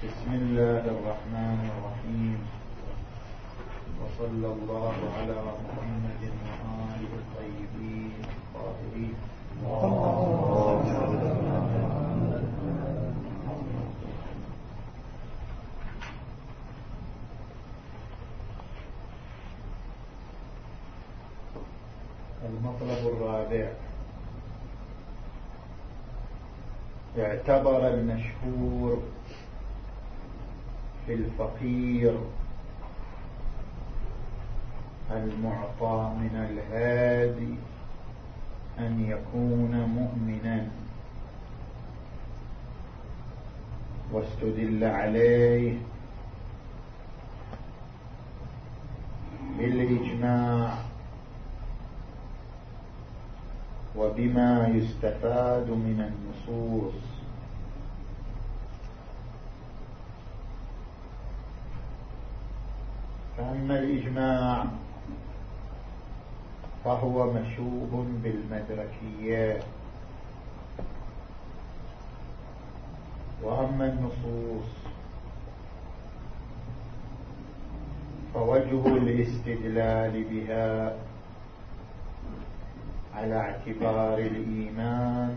بسم الله الرحمن الرحيم. وصلى الله على محمد وآله الطيبين الطاهرين. المطلب الرابع. اعتبر المشهور الفقير. المعطى من الهادي أن يكون مؤمنا. واستدل عليه بالإجماع وبما يستفاد من النصوص. فأما الإجماع فهو مشوب بالمدركيات وأما النصوص فوجه الاستدلال بها على اعتبار الإيمان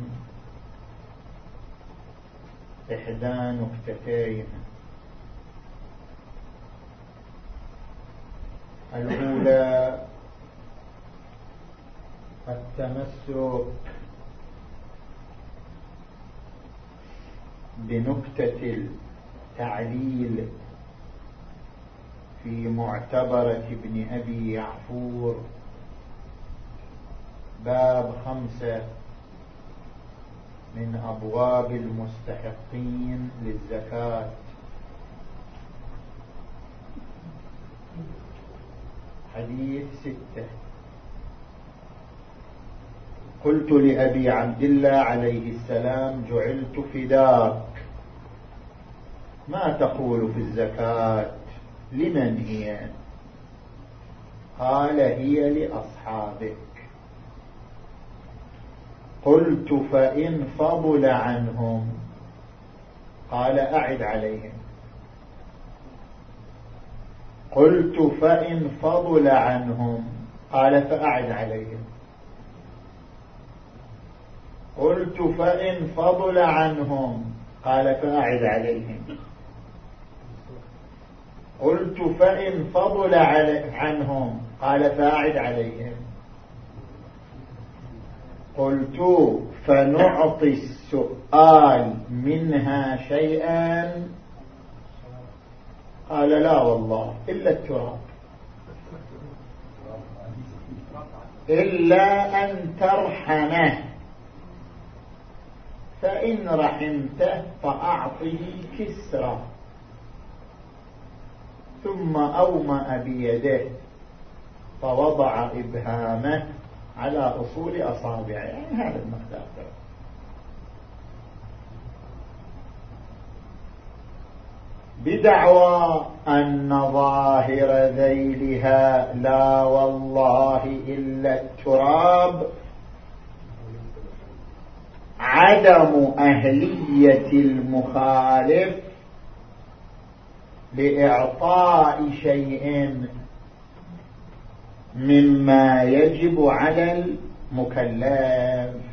إحدى نكتتين الأولى التمسك بنكتة التعليل في معتبرة ابن أبي يعفور. باب خمسة من أبواب المستحقين للزكاة. حديث ستة. قلت لأبي عبد الله عليه السلام جعلت فداك. ما تقول في الزكاة؟ لمن هي؟ قال هي لأصحابك. قلت فإن فضل عنهم. قال أعد عليهم. قلت فإن فضل عنهم. قال فأعد عليهم. قلت فإن فضل عنهم. قال فأعد عليهم. قلت فإن فضل عنهم. قال فأعد عليهم. قلت فنعطي السؤال منها شيئا. قال لا والله إلا التراب. إلا أن ترحمه. فإن رحمته فأعطه كسرى. ثم أومأ بيده فوضع إبهامه على أصول أصابعه. يعني هذا المقدار. بدعوى أن ظاهر ذيلها لا والله إلا التراب. عدم أهلية المخالف لإعطاء شيء مما يجب على المكلف.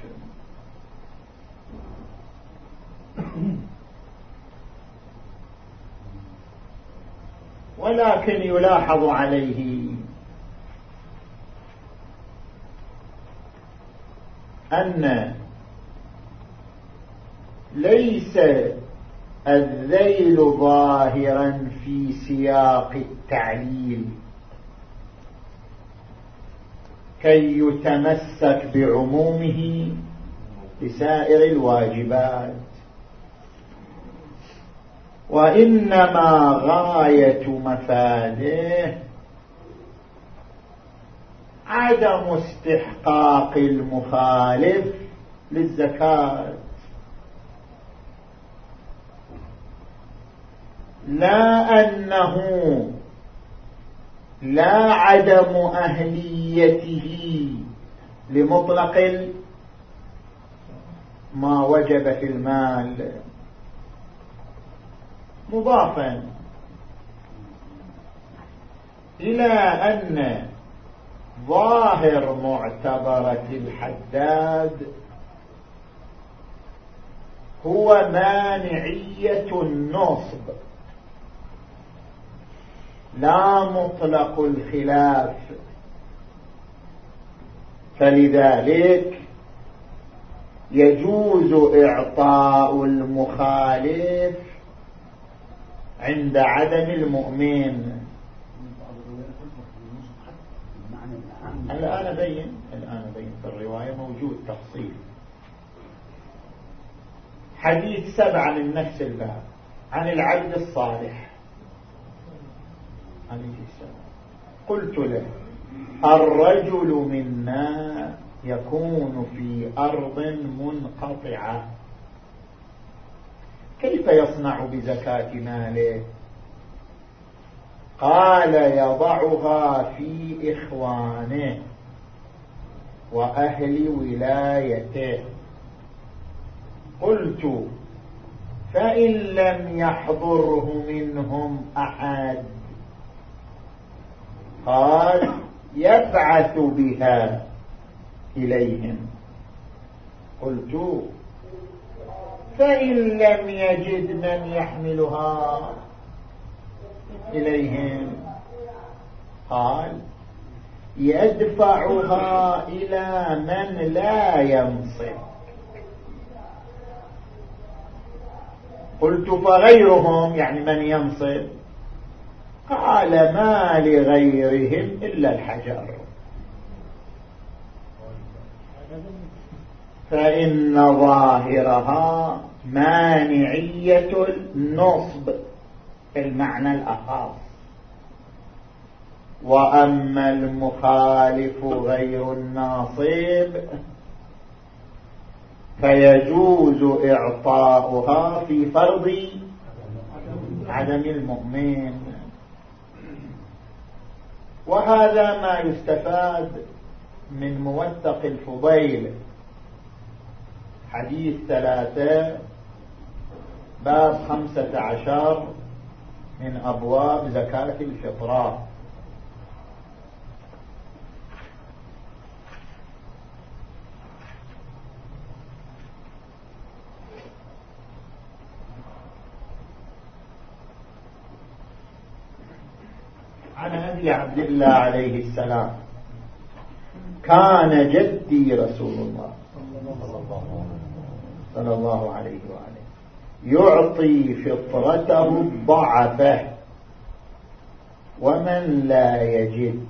ولكن يلاحظ عليه. أن ليس الذيل ظاهرا في سياق التعليل. كي يتمسك بعمومه بسائر الواجبات. وإنما غاية مفاده عدم استحقاق المخالف للزكاة. لا أنه لا عدم أهليته لمطلق ما وجب في المال. مضافا. إلى أن ظاهر معتبرة الحداد هو مانعية النصب. لا مطلق الخلاف. فلذلك يجوز إعطاء المخالف عند عدم المؤمن. الآن بين الآن بين في الرواية موجود تفصيل. حديث سبعة من نفس الباب. عن العبد الصالح. عليه السلام قلت له الرجل منا يكون في أرض منقطعة. كيف يصنع بزكاة ماله؟ قال يضعها في إخوانه وأهل ولايته. قلت فإن لم يحضره منهم أحد قال يبعث بها إليهم. قلت فإن لم يجد من يحملها إليهم قال يدفعها إلى من لا ينصب قلت فغيرهم يعني من ينصب قال ما لغيرهم إلا الحجر. فإن ظاهرها مانعية النصب المعنى الأخاص. وأما المخالف غير الناصب فيجوز إعطاؤها في فرض عدم المؤمن. وهذا ما يستفاد من موثق الفضيل. حديث ثلاثة باب خمسة عشر من أبواب زكاة الفطرات عن أبي عبد الله عليه السلام كان جدي رسول الله. صلى الله عليه وآله. يعطي فطرته الضعفة. ومن لا يجد.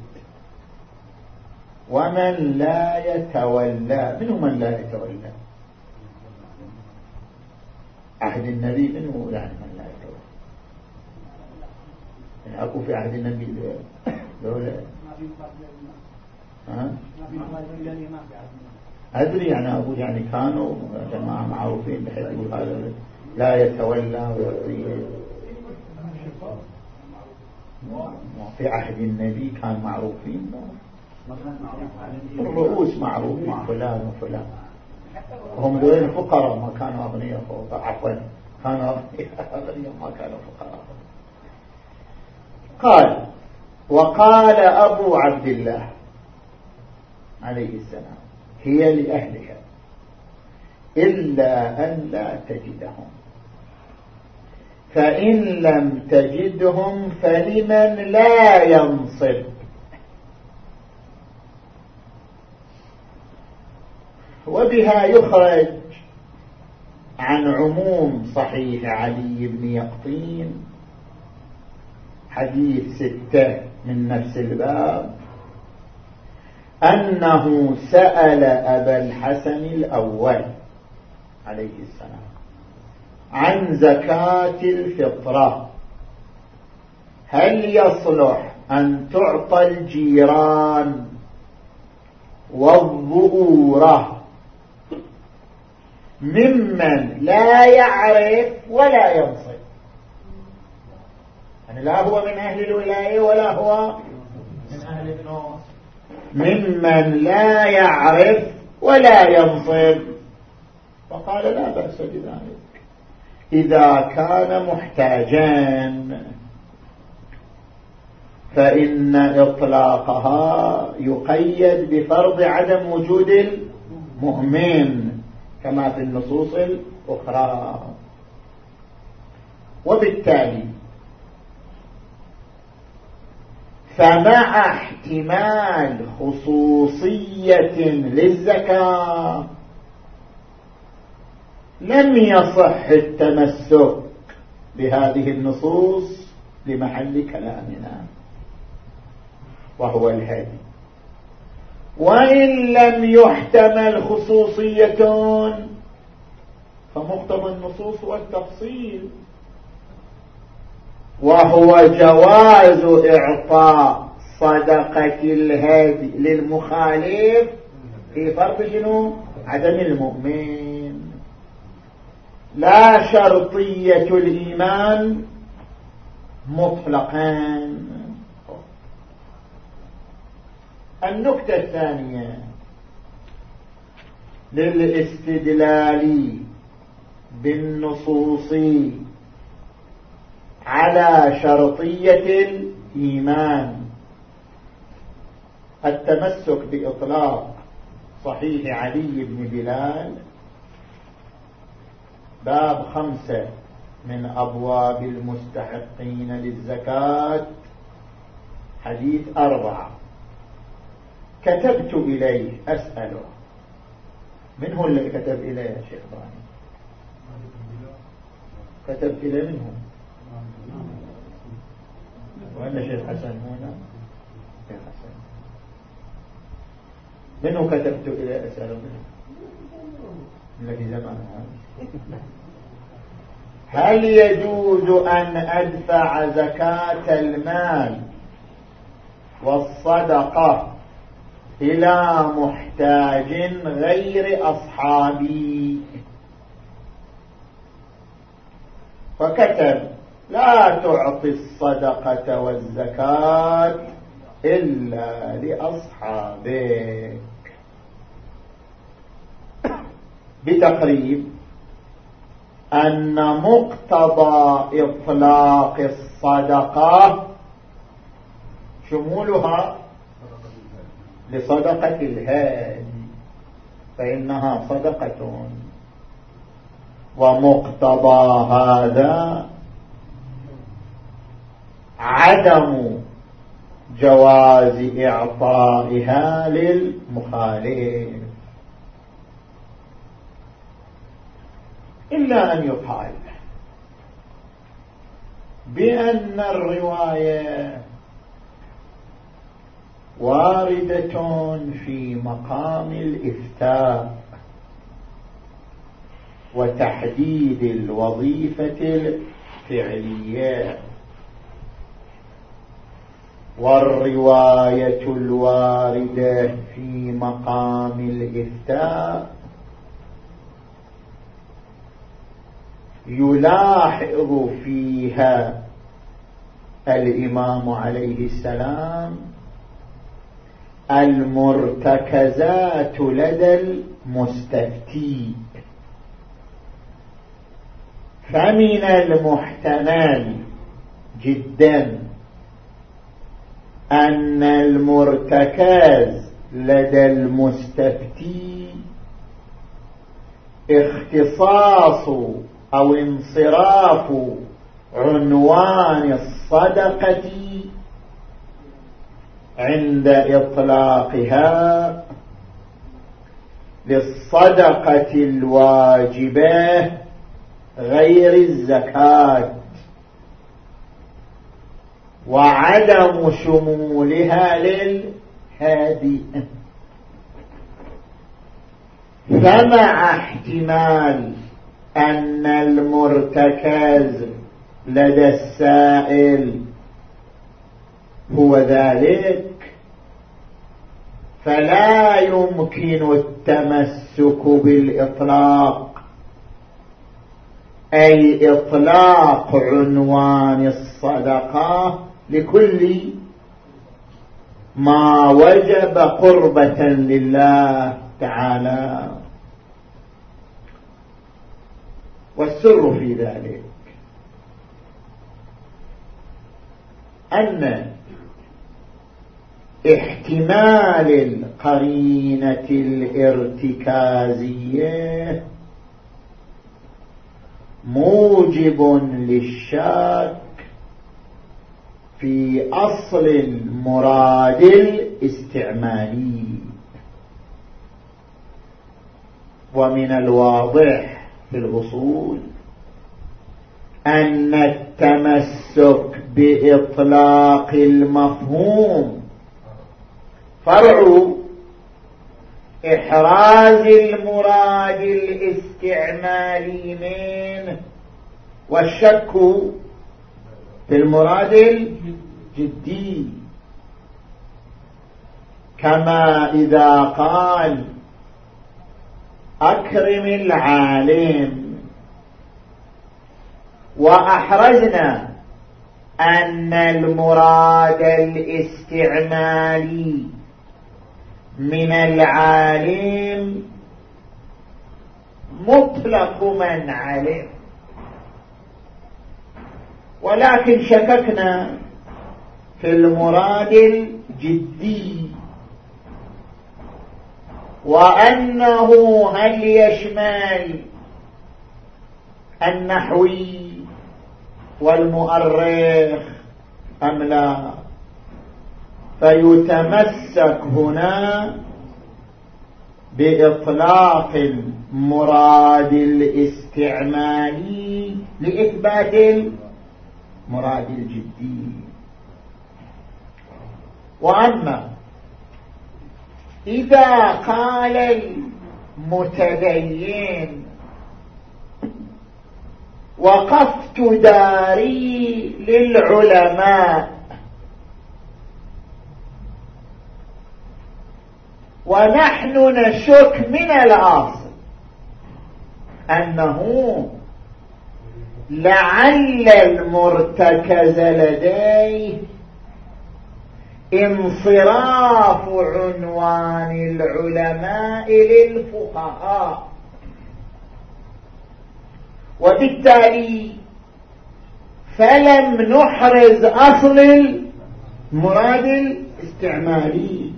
ومن لا يتولى. منه من لا يتولى. عهد النبي منه يعني من لا يتولى. يعني أكو في عهد النبي دولة ها؟ أدري يعني أقول يعني كانوا جماعة معروفين بحيث يقول هذا لا يتولى ويعطيه في عهد النبي كان معروفين. الرؤوس معروف مع فلان وفلان. هم دول فقراء ما كانوا أغنياء عفوا كانوا أغنياء ما كانوا فقراء. قال وقال أبو عبد الله عليه السلام. هي لأهلها إلا أن لا تجدهم. فإن لم تجدهم فلمن لا ينصب؟ وبها يخرج عن عموم صحيح علي بن يقطين حديث ستة من نفس الباب. أنه سأل أبا الحسن الأول عليه السلام عن زكاة الفطرة. هل يصلح أن تعطى الجيران والظهورة ممن لا يعرف ولا ينصب يعني لا هو من أهل الولاية ولا هو من أهل النص ممن لا يعرف ولا ينصب فقال لا بأس بذلك. إذا كان محتاجا فإن إطلاقها يقيد بفرض عدم وجود المؤمن كما في النصوص الأخرى. وبالتالي فمع احتمال خصوصية للزكاة. لم يصح التمسك بهذه النصوص لمحل كلامنا. وهو الهدي. وإن لم يحتمل خصوصية فمقتضى النصوص والتفصيل. وهو جواز إعطاء صدقة الهدي للمخالف في فرض شنو؟ عدم المؤمن. لا شرطية الإيمان مطلقا. النكتة الثانية للاستدلال بالنصوص على شرطية الإيمان. التمسك بإطلاق صحيح علي بن بلال. باب خمسة من أبواب المستحقين للزكاة. حديث أربعة. كتبت إليه أسأله. من هو اللي كتب إليه يا شيخ كتبت إليه منهم وين شيخ حسن هنا. شيخ حسن. منه كتبت إليه أسأله منه؟ الذي زمان هل يجوز أن أدفع زكاة المال والصدقة إلى محتاج غير أصحابي؟ فكتب. لا تعطي الصدقة والزكاة إلا لأصحابك. بتقريب أن مقتضى إطلاق الصدقة شمولها لصدقة الهادي فإنها صدقة. ومقتضى هذا عدم جواز إعطائها للمخالف. إلا أن يقال بأن الرواية واردة في مقام الإفتاء وتحديد الوظيفة الفعلية. والرواية الواردة في مقام الإفتاء. يلاحظ فيها الإمام عليه السلام المرتكزات لدى المستفتي. فمن المحتمل جدا أن المرتكز لدى المستفتي اختصاص أو انصراف عنوان الصدقة عند إطلاقها للصدقة الواجبة غير الزكاة. وعدم شمولها للهادي. فمع احتمال أن المرتكز لدى السائل هو ذلك فلا يمكن التمسك بالإطلاق. أي إطلاق عنوان الصدقة لكل ما وجب قربة لله تعالى. والسر في ذلك أن احتمال القرينة الارتكازية موجب للشك في أصل المراد الاستعمالي. ومن الواضح في الأصول أن التمسك بإطلاق المفهوم فرع إحراز المراد الاستعمالي منه والشك في المراد الجدي. كما إذا قال أكرم العالم. وأحرزنا أن المراد الاستعمالي من العالم مطلق من علم ولكن شككنا في المراد الجدي. وأنه هل يشمل النحوي والمؤرخ أم لا؟ فيتمسك هنا بإطلاق المراد الاستعمالي لإثبات المراد الجدي وأما إذا قال المتدين وقفت داري للعلماء ونحن نشك من الأصل أنه لعل المرتكز لديه انصراف عنوان العلماء للفقهاء. وبالتالي فلم نحرز أصل المراد الاستعمالي.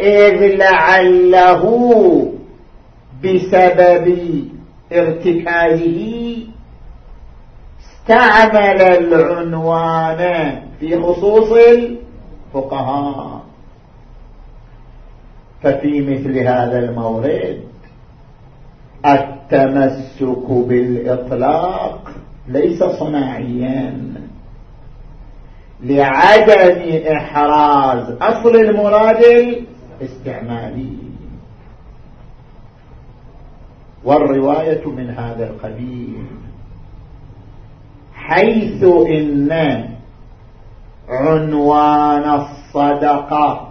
إذ لعله بسبب ارتكازه استعمل العنوان في خصوص الفقهاء. ففي مثل هذا المورد التمسك بالإطلاق ليس صناعيا. لعدم إحراز أصل المراد الاستعمالي. والرواية من هذا القبيل. حيث إن عنوان الصدقة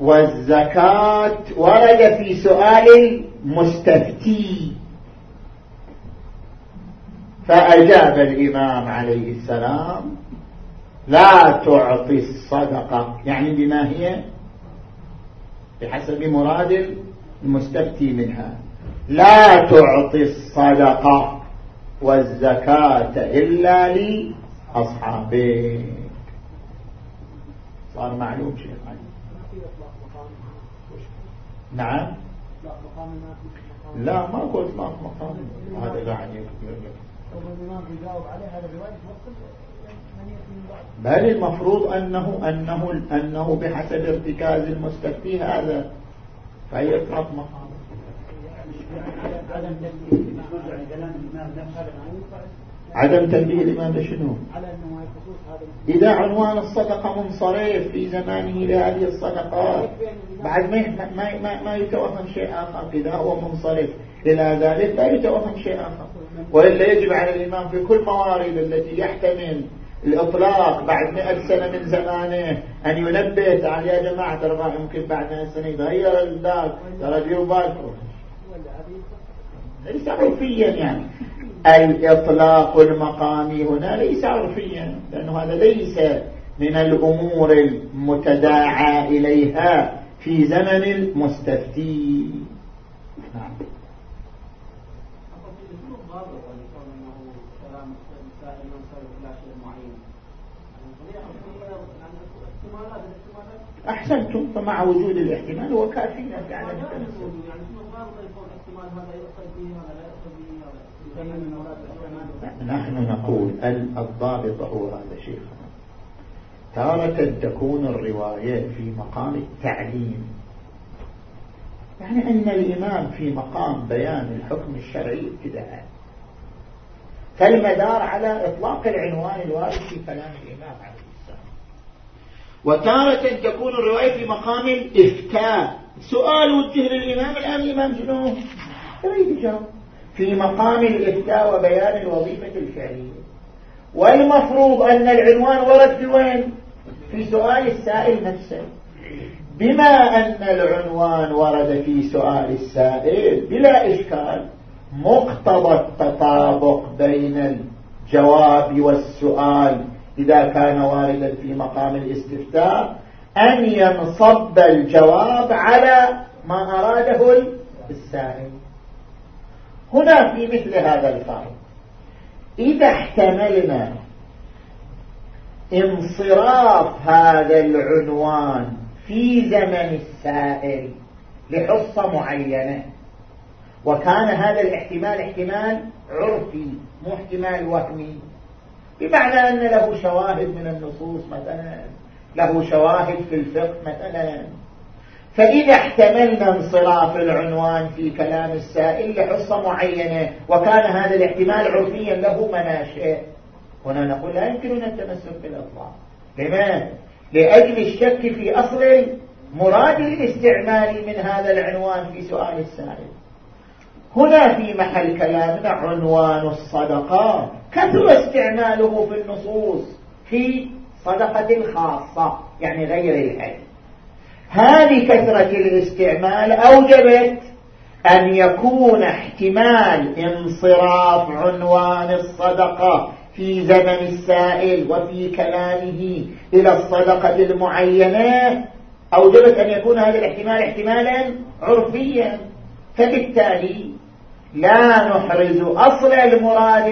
والزكاة ورد في سؤال المستفتي فأجاب الإمام عليه السلام لا تعطي الصدقة. يعني بما هي بحسب مراد المستفتي منها. لا تعطي الصدقة والزكاة إلا لأصحابك. صار معلوم شيء نعم؟ لا ما قلت ما مقام هذا قاعد بل المفروض أنه أنه أنه بحسب ارتكاز المستفتي هذا فيطلق مقام. عدم تنبيه الإمام شنو؟ إذا عنوان الصدقة منصرف في زمانه لهذه الصدقات بعد ما ما ما, ما يتوهم شيء آخر إذا هو منصرف. إلى ذلك لا يتوهم شيء آخر وإلا يجب على الإمام في كل موارد التي يحتمل الإطلاق بعد مئة سنة من زمانه أن ينبه تعال يا جماعة ترى يمكن بعد مئة سنة يتغير البال ترى ديروا بالكم ليس عرفيا يعني. الإطلاق المقامي هنا ليس عرفيا لأنه هذا ليس من الأمور المتداعى إليها في زمن المستفتي. أحسنتم فمع وجود الاحتمال هو كافينا في عدم التمسك نحن نقول الضابط هو هذا شيخنا تارة تكون الرواية في مقام التعليم. يعني أن الإمام في مقام بيان الحكم الشرعي ابتداء. فالمدار على إطلاق العنوان الوارد في كلام الإمام عليه. وتارة تكون الرواية في مقام الإفتاء سؤال وجه للإمام الآن الإمام شنو؟ يريد جواب في مقام الإفتاء وبيان الوظيفة الفعلية. والمفروض أن العنوان ورد في وين في سؤال السائل نفسه. بما أن العنوان ورد في سؤال السائل بلا إشكال مقتضى التطابق بين الجواب والسؤال إذا كان واردا في مقام الاستفتاء أن ينصب الجواب على ما أراده السائل هنا في مثل هذا الفرق إذا احتملنا انصراف هذا العنوان في زمن السائل لحصة معينة وكان هذا الاحتمال احتمال عرفي مو احتمال وهمي. بمعنى أن له شواهد من النصوص مثلا له شواهد في الفقه مثلا. فإذا احتملنا انصراف العنوان في كلام السائل لحصة معينة وكان هذا الاحتمال عرفيا له مناشئ. هنا نقول لا يمكننا التمسك بالأطلاق لماذا؟ لأجل الشك في أصل مراد الاستعمال من هذا العنوان في سؤال السائل. هنا في محل كلامنا عنوان الصدقة كثر استعماله في النصوص في صدقة الخاصة يعني غير الحج. هذه كثرة الاستعمال أوجبت أن يكون احتمال انصراف عنوان الصدقة في زمن السائل وفي كلامه إلى الصدقة المعينة. أوجبت أن يكون هذا الاحتمال احتمالا عرفيا. فبالتالي لا نحرز أصل المراد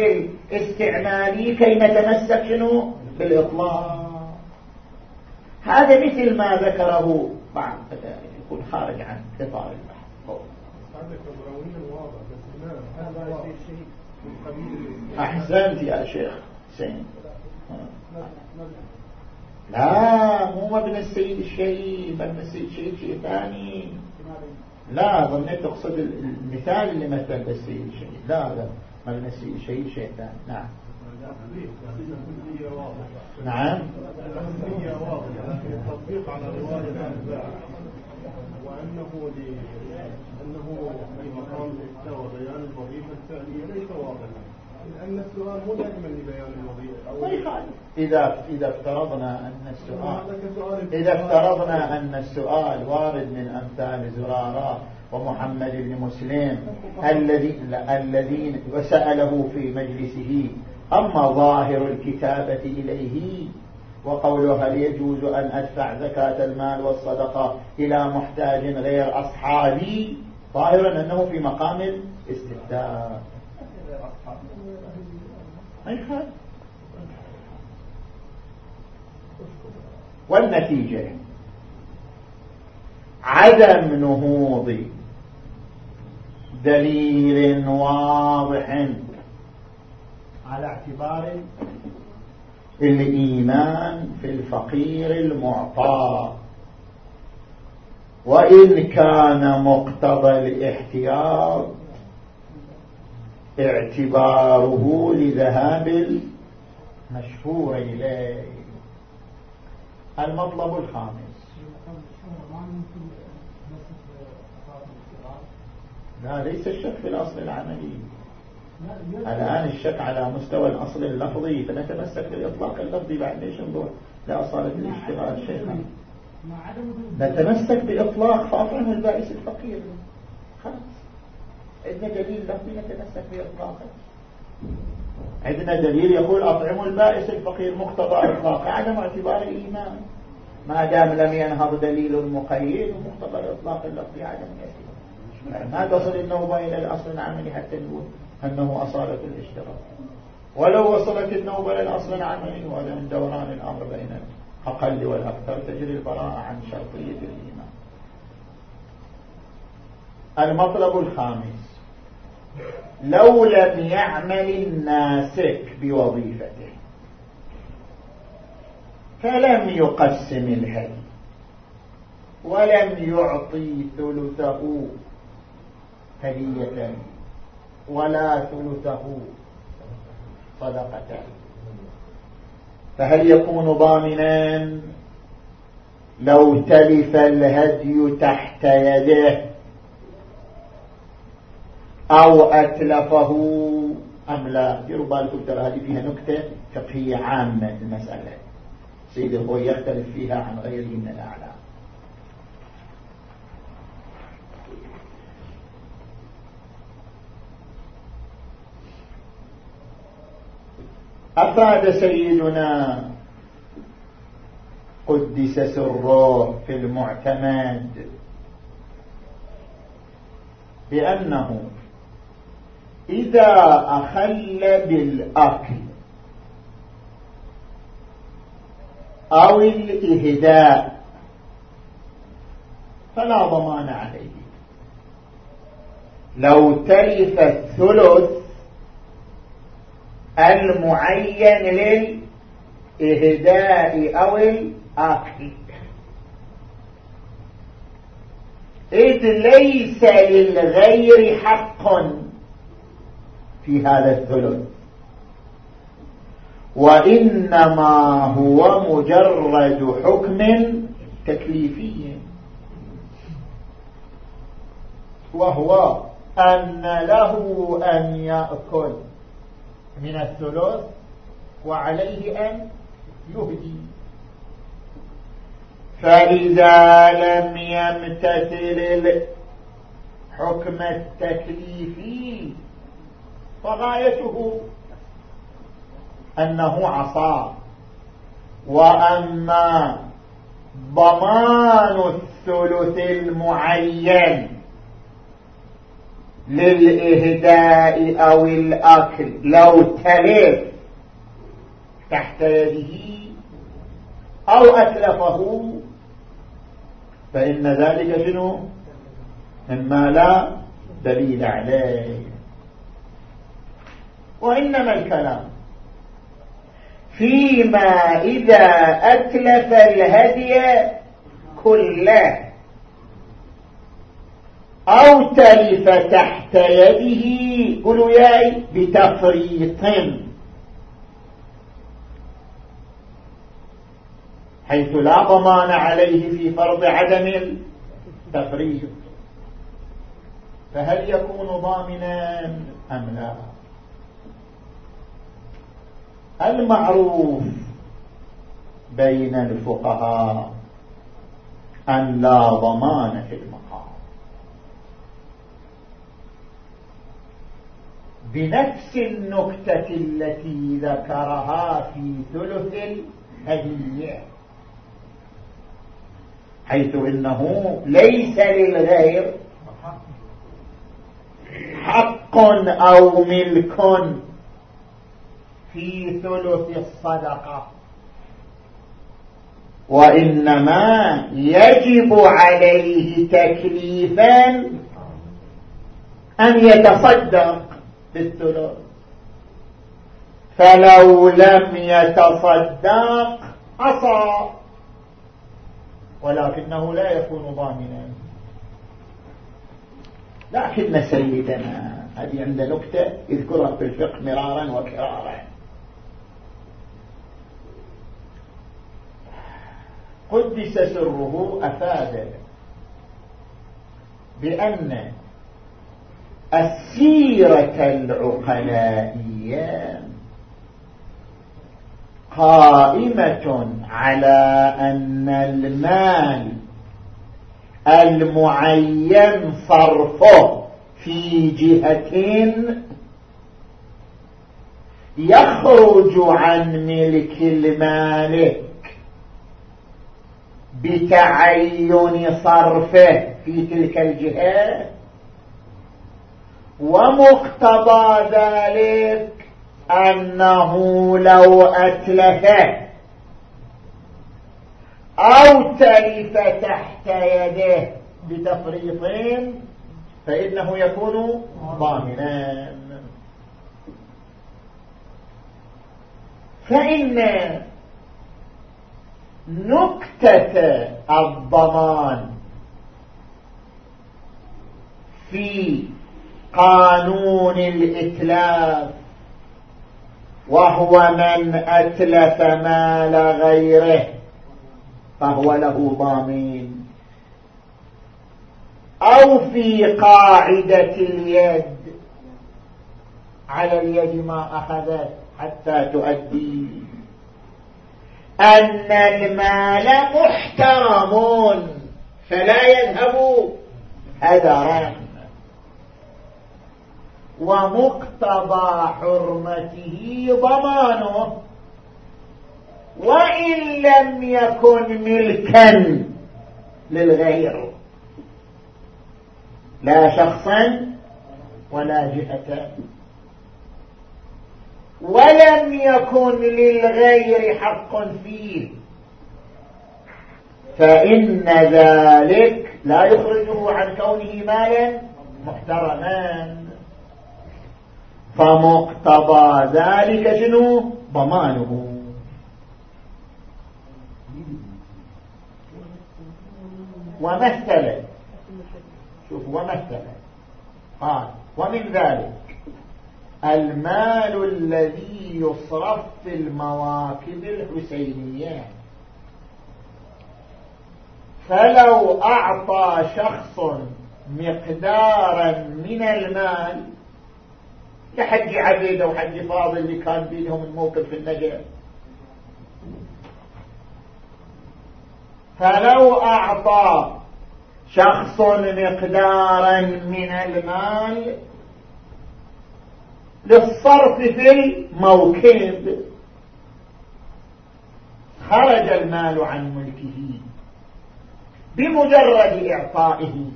الاستعمالي كي نتمسك شنو؟ بالإطلاق. هذا مثل ما ذكره بعض يكون خارج عن إطار البحث. أحسنت يا شيخ حسين. لا مو مبنى السيد الشهيد مبنى السيد شيء ثاني لا ظنيت تقصد المثال اللي مثل بالسيد الشهيد لا لا مبنى السيد الشهيد شيء ثاني. نعم. نعم. التطبيق على رواية وأنه أنه في مقام الفعلية ليس واضحا. لأن السؤال مو دائما لبيان الوظيفة إذا إذا افترضنا أن السؤال إذا افترضنا أن السؤال وارد من أمثال زرارة ومحمد بن مسلم الذي الذين وسأله في مجلسه أما ظاهر الكتابة إليه؟ وقوله هل يجوز أن أدفع زكاة المال والصدقة إلى محتاج غير أصحابي؟ ظاهرا أنه في مقام الاستفتاء والنتيجة عدم نهوض دليل واضح على اعتبار الإيمان في الفقير المعطى. وإن كان مقتضى الاحتياط اعتباره لذهاب المشهور إليه. المطلب الخامس. لا ليس الشك في الأصل العملي. الآن الشك على مستوى الأصل اللفظي. فنتمسك بالإطلاق اللفظي بعد ليش نروح لأصالة الاشتغال شيخا. نتمسك بإطلاق فأطعم البائس الفقير. خلاص. عندنا دليل لفظي نتمسك بإطلاقه عندنا دليل يقول أطعم البائس الفقير مقتضى إطلاقه عدم اعتبار الإيمان. ما دام لم ينهض دليل مقيد ومقتضى الإطلاق اللفظي عدم الاعتبار. ما تصل النوبة إلى الأصل العملي حتى نقول أنه أصالة الاشتراك. ولو وصلت النوبة للأصل العملي وهذا من دوران الأمر بين الأقل والأكثر تجري البراءة عن شرطية الإيمان. المطلب الخامس. لو لم يعمل الناسك بوظيفته. فلم يقسم الهدي ولم يعطي ثلثه هدية ولا ثلثه صدقة. فهل يكون ضامنا؟ لو تلف الهدي تحت يده أو أتلفه أم لا؟ ديروا بالكم ترى هذه فيها نكتة فقهية عامة المسألة. سيدي هو يختلف فيها عن غيره من الأعلام. أفاد سيدنا قدس سره في المعتمد بأنه إذا أخل بالأكل أو الإهداء فلا ضمان عليه. لو تلف الثلث المعين للإهداء أو الآكل. إذ ليس للغير حق في هذا الثلث وإنما هو مجرد حكم تكليفي. وهو أن له أن يأكل من الثلث وعليه أن يهدي. فإذا لم يمتثل الحكم التكليفي فغايته أنه عصى وأما ضمان الثلث المعين للإهداء أو الأكل لو تلف تحت يده أو أتلفه فإن ذلك شنو؟ مما لا دليل عليه. وإنما الكلام. فيما إذا أتلف الهدي كله أو تلف تحت يده قلوا ياي بتفريط. حيث لا ضمان عليه في فرض عدم التفريط. فهل يكون ضامنا أم لا؟ المعروف بين الفقهاء أن لا ضمان في المقام. بنفس النكتة التي ذكرها في ثلث الهدية حيث إنه ليس للغير حق أو ملك. في ثلث الصدقة. وإنما يجب عليه تكليفا أن يتصدق بالثلث. فلو لم يتصدق عصى. ولكنه لا يكون ضامنا. لكن سيدنا هذه عند نكتة يذكرها في الفقه مرارا وكرارا. قدس سره أفاد بأن السيرة العقلائية قائمة على أن المال المعين صرفه في جهة يخرج عن ملك المالك بتعين صرفه في تلك الجهة. ومقتضى ذلك أنه لو أتلف أو تلف تحت يده بتفريط فإنه يكون ضامنا فإن نكتة الضمان في قانون الإتلاف وهو من أتلف مال غيره فهو له ضامين. أو في قاعدة اليد على اليد ما أخذت حتى تؤدي. أن المال محترم فلا يذهب هدرا ومقتضى حرمته ضمانه وإن لم يكن ملكا للغير. لا شخصا ولا جهة. ولم يكن للغير حق فيه. فإن ذلك لا يخرجه عن كونه مالا محترما. فمقتضى ذلك شنو؟ ضمانه. ومثل شوف ومثل قال ومن ذلك. المال الذي يصرف في المواكب الحسينية. فلو أعطى شخص مقدارا من المال لحج عبيدة وحج فاضل اللي كان بينهم الموقف في النجاة فلو أعطى شخص مقدارا من المال للصرف في الموكب. خرج المال عن ملكه بمجرد إعطائه.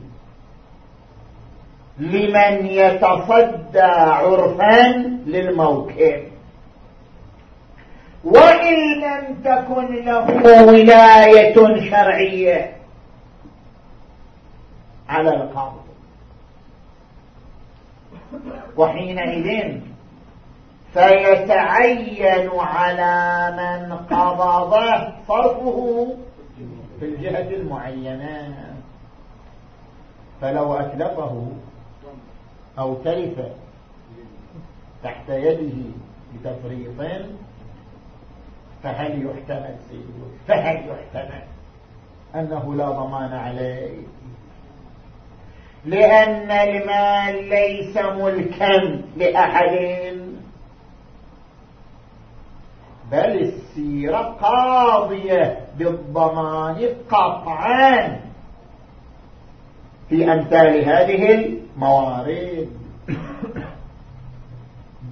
لمن يتصدى عرفا للموكب. وإن لم تكن له ولاية شرعية على القبض وحينئذ فيتعين على من قبضه صرفه في الجهة المعينة. فلو أتلفه أو تلف تحت يده بتفريط فهل يحتمل؟ سيده فهل يحتمل؟ أنه لا ضمان عليه. لأن المال ليس ملكا لأحد. بل السيرة قاضية بالضمان قطعا. في أمثال هذه الموارد.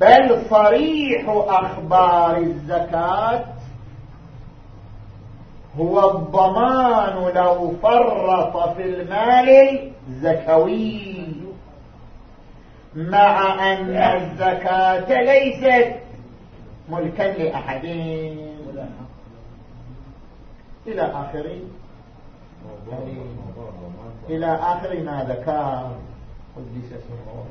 بل صريح أخبار الزكاة هو الضمان لو فرط في المال الزكوي. مع أن الزكاة ليست ملكا لأحد. إلى آخر. إلى آخر ما ذكر. قدس سره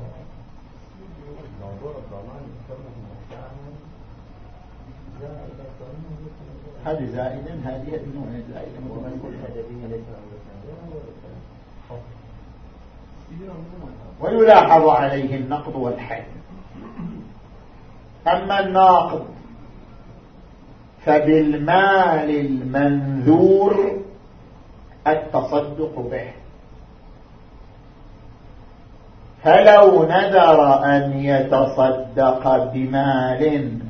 هذه زائدا هذه نوع زائدا. ومن كل ويلاحظ عليه النقض والحد. أما الناقض فبالمال المنذور التصدق به. فلو نذر أن يتصدق بمال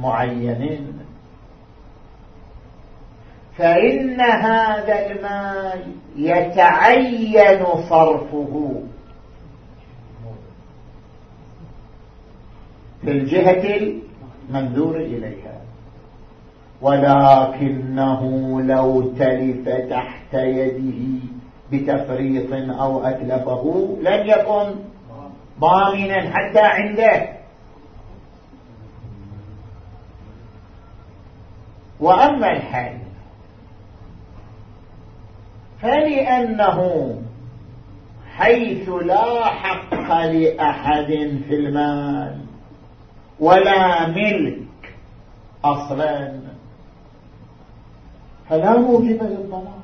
معين فإن هذا المال يتعين صرفه. في الجهة المنذور إليها. ولكنه لو تلف تحت يده بتفريط أو أتلفه لن يكن ضامنا حتى عنده. وأما الحل فلأنه حيث لا حق لأحد في المال ولا ملك أصلا. فلا موجب للضمان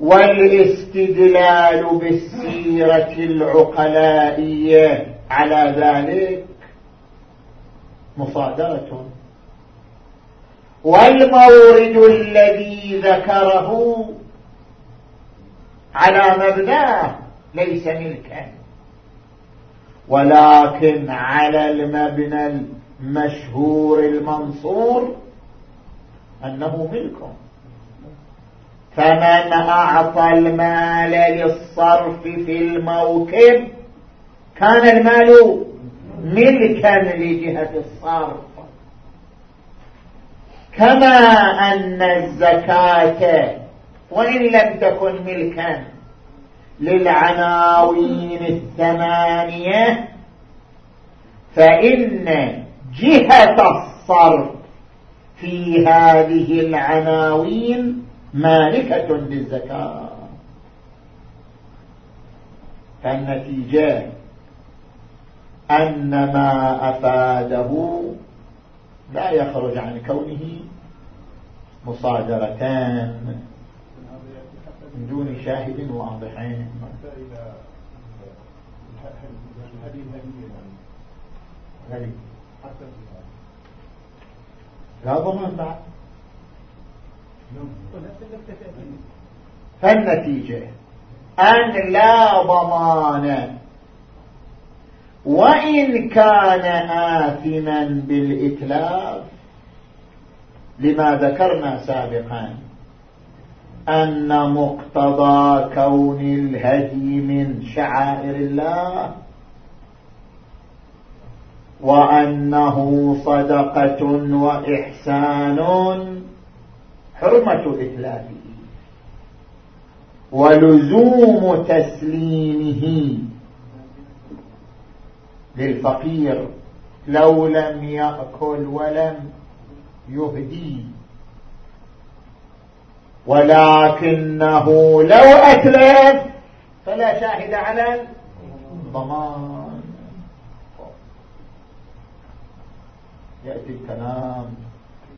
والاستدلال بالسيرة العقلائية على ذلك مصادرة. والمورد الذي ذكره على مبناه ليس ملكا ولكن على المبنى المشهور المنصور أنه ملك. فمن أعطى المال للصرف في الموكب كان المال ملكا لجهة الصرف. كما أن الزكاة وإن لم تكن ملكا للعناوين الثمانية فإن جهة الصرف في هذه العناوين مالكة للزكاة. فالنتيجة أن ما أفاده لا يخرج عن كونه مصادرتان من دون شاهد واضحين. لا ضمان بعد. فالنتيجة أن لا ضمان وإن كان آثما بالإتلاف لما ذكرنا سابقا أن مقتضى كون الهدي من شعائر الله وأنه صدقة وإحسان حرمة إتلافه ولزوم تسليمه للفقير لو لم يأكل ولم يهدي ولكنه لو أتلف فلا شاهد على الضمان. يأتي الكلام.